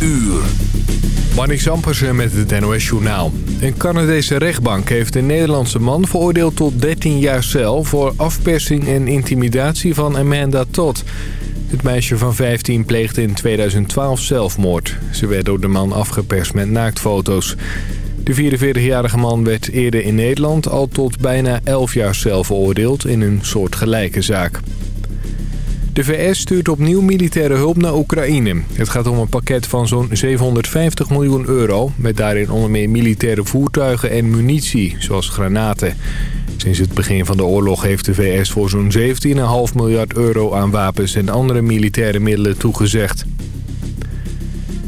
uur. Marnix Ampersen met het NOS Journaal. Een Canadese rechtbank heeft een Nederlandse man veroordeeld tot 13 jaar cel... voor afpersing en intimidatie van Amanda Todd. Het meisje van 15 pleegde in 2012 zelfmoord. Ze werd door de man afgeperst met naaktfoto's. De 44-jarige man werd eerder in Nederland al tot bijna 11 jaar cel veroordeeld in een soortgelijke zaak. De VS stuurt opnieuw militaire hulp naar Oekraïne. Het gaat om een pakket van zo'n 750 miljoen euro... met daarin onder meer militaire voertuigen en munitie, zoals granaten. Sinds het begin van de oorlog heeft de VS voor zo'n 17,5 miljard euro aan wapens... en andere militaire middelen toegezegd.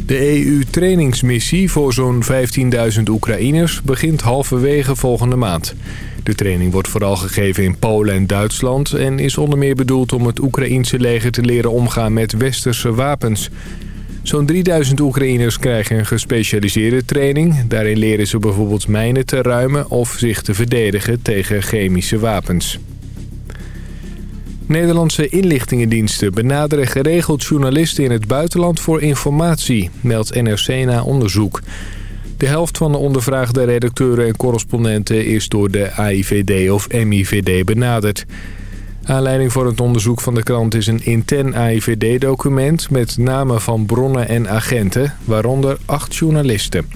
De EU-trainingsmissie voor zo'n 15.000 Oekraïners begint halverwege volgende maand. De training wordt vooral gegeven in Polen en Duitsland... en is onder meer bedoeld om het Oekraïense leger te leren omgaan met westerse wapens. Zo'n 3000 Oekraïners krijgen een gespecialiseerde training. Daarin leren ze bijvoorbeeld mijnen te ruimen of zich te verdedigen tegen chemische wapens. Nederlandse inlichtingendiensten benaderen geregeld journalisten in het buitenland voor informatie, meldt NRC na onderzoek. De helft van de ondervraagde redacteuren en correspondenten is door de AIVD of MIVD benaderd. Aanleiding voor het onderzoek van de krant is een intern AIVD-document... met namen van bronnen en agenten, waaronder acht journalisten.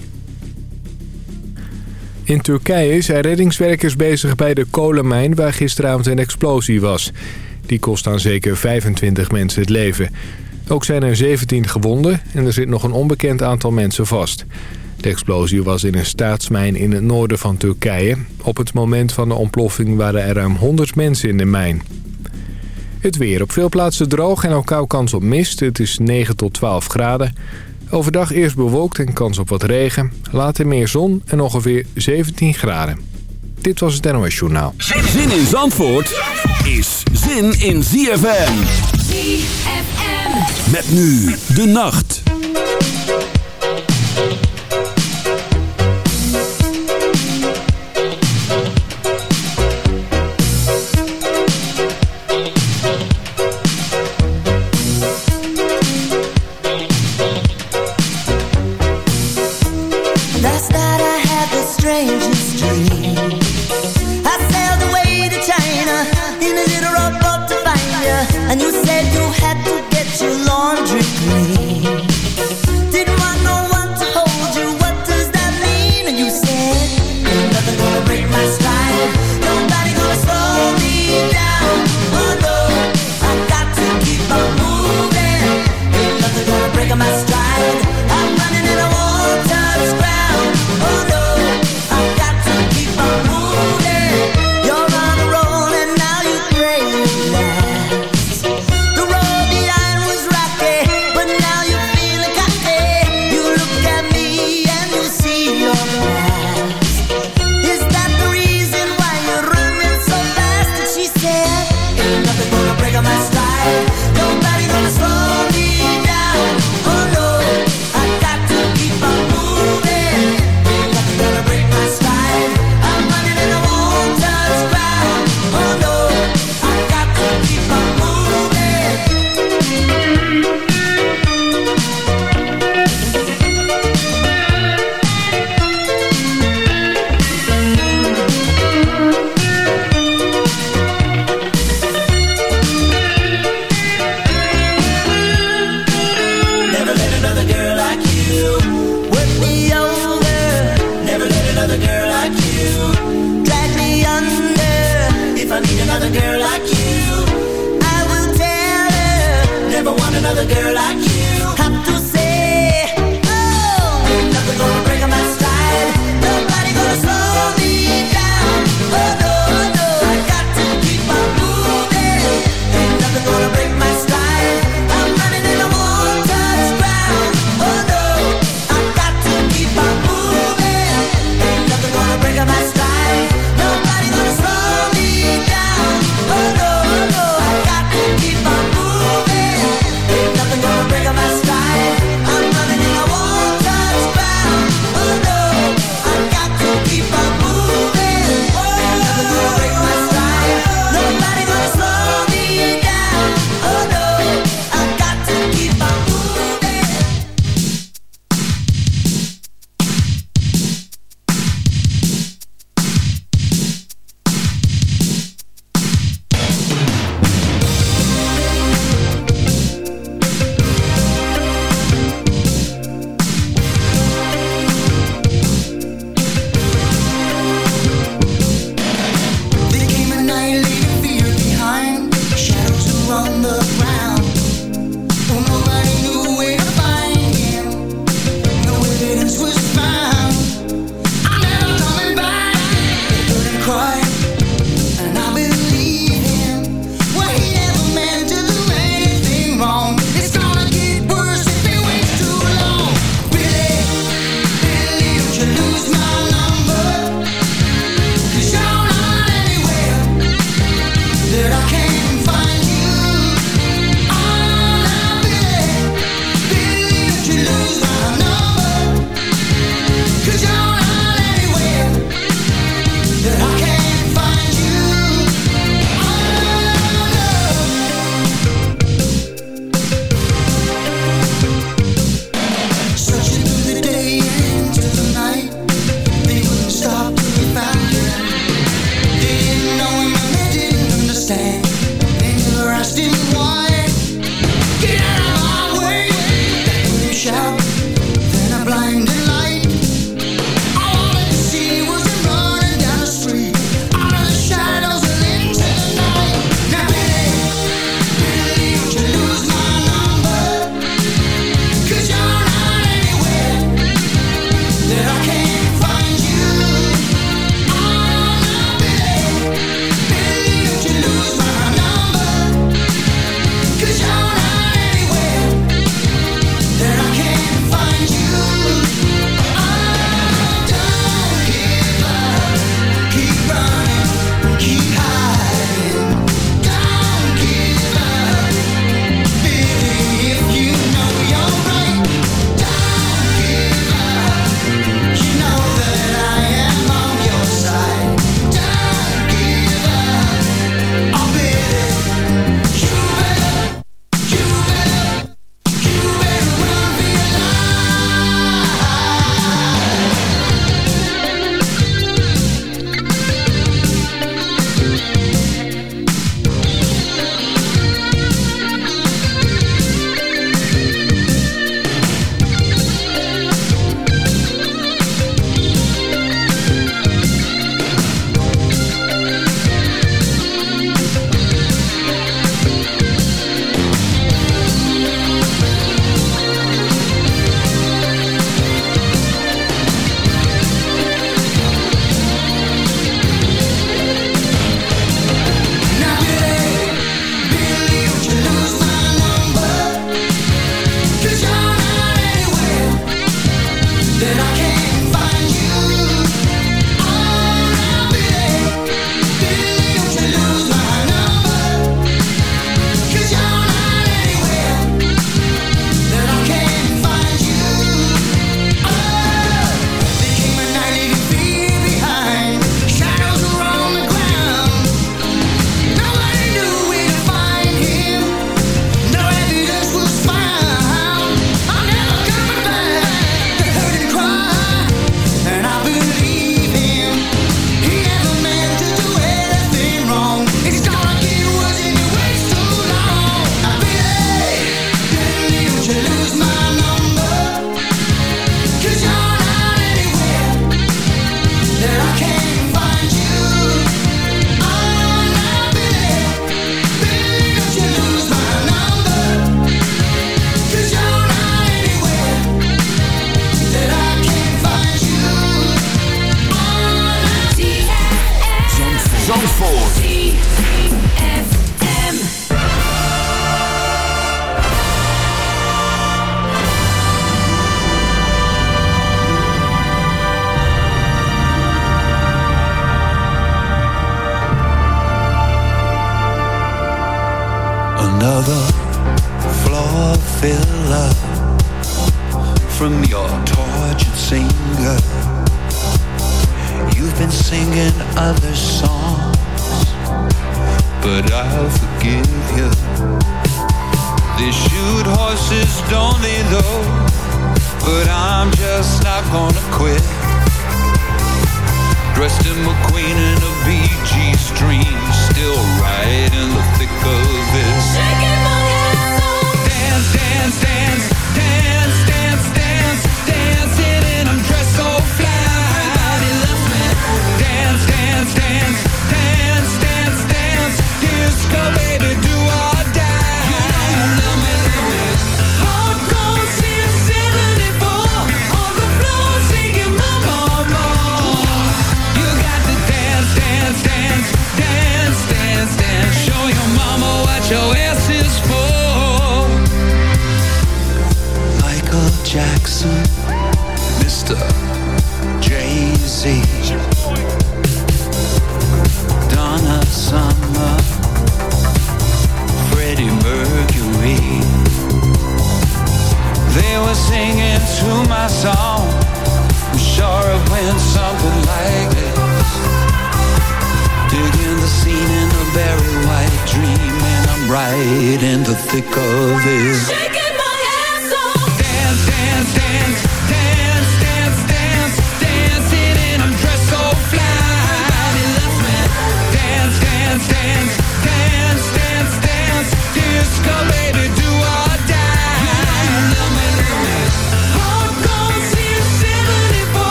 In Turkije zijn reddingswerkers bezig bij de kolenmijn waar gisteravond een explosie was. Die kost aan zeker 25 mensen het leven. Ook zijn er 17 gewonden en er zit nog een onbekend aantal mensen vast. De explosie was in een staatsmijn in het noorden van Turkije. Op het moment van de ontploffing waren er ruim 100 mensen in de mijn. Het weer op veel plaatsen droog en ook kou kans op mist. Het is 9 tot 12 graden. Overdag eerst bewolkt en kans op wat regen. Later meer zon en ongeveer 17 graden. Dit was het NOS Journaal. Zin in Zandvoort is zin in ZFM. ZFM. Met nu de nacht.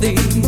thee.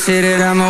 say that I'm a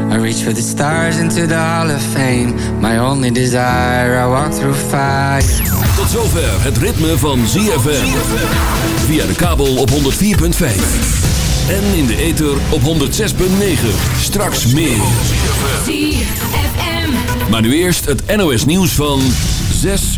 I reach for the stars into the hall of fame. My only desire, I walk through fire. Tot zover het ritme van ZFM. Via de kabel op 104.5. En in de ether op 106.9. Straks meer. Maar nu eerst het NOS nieuws van 6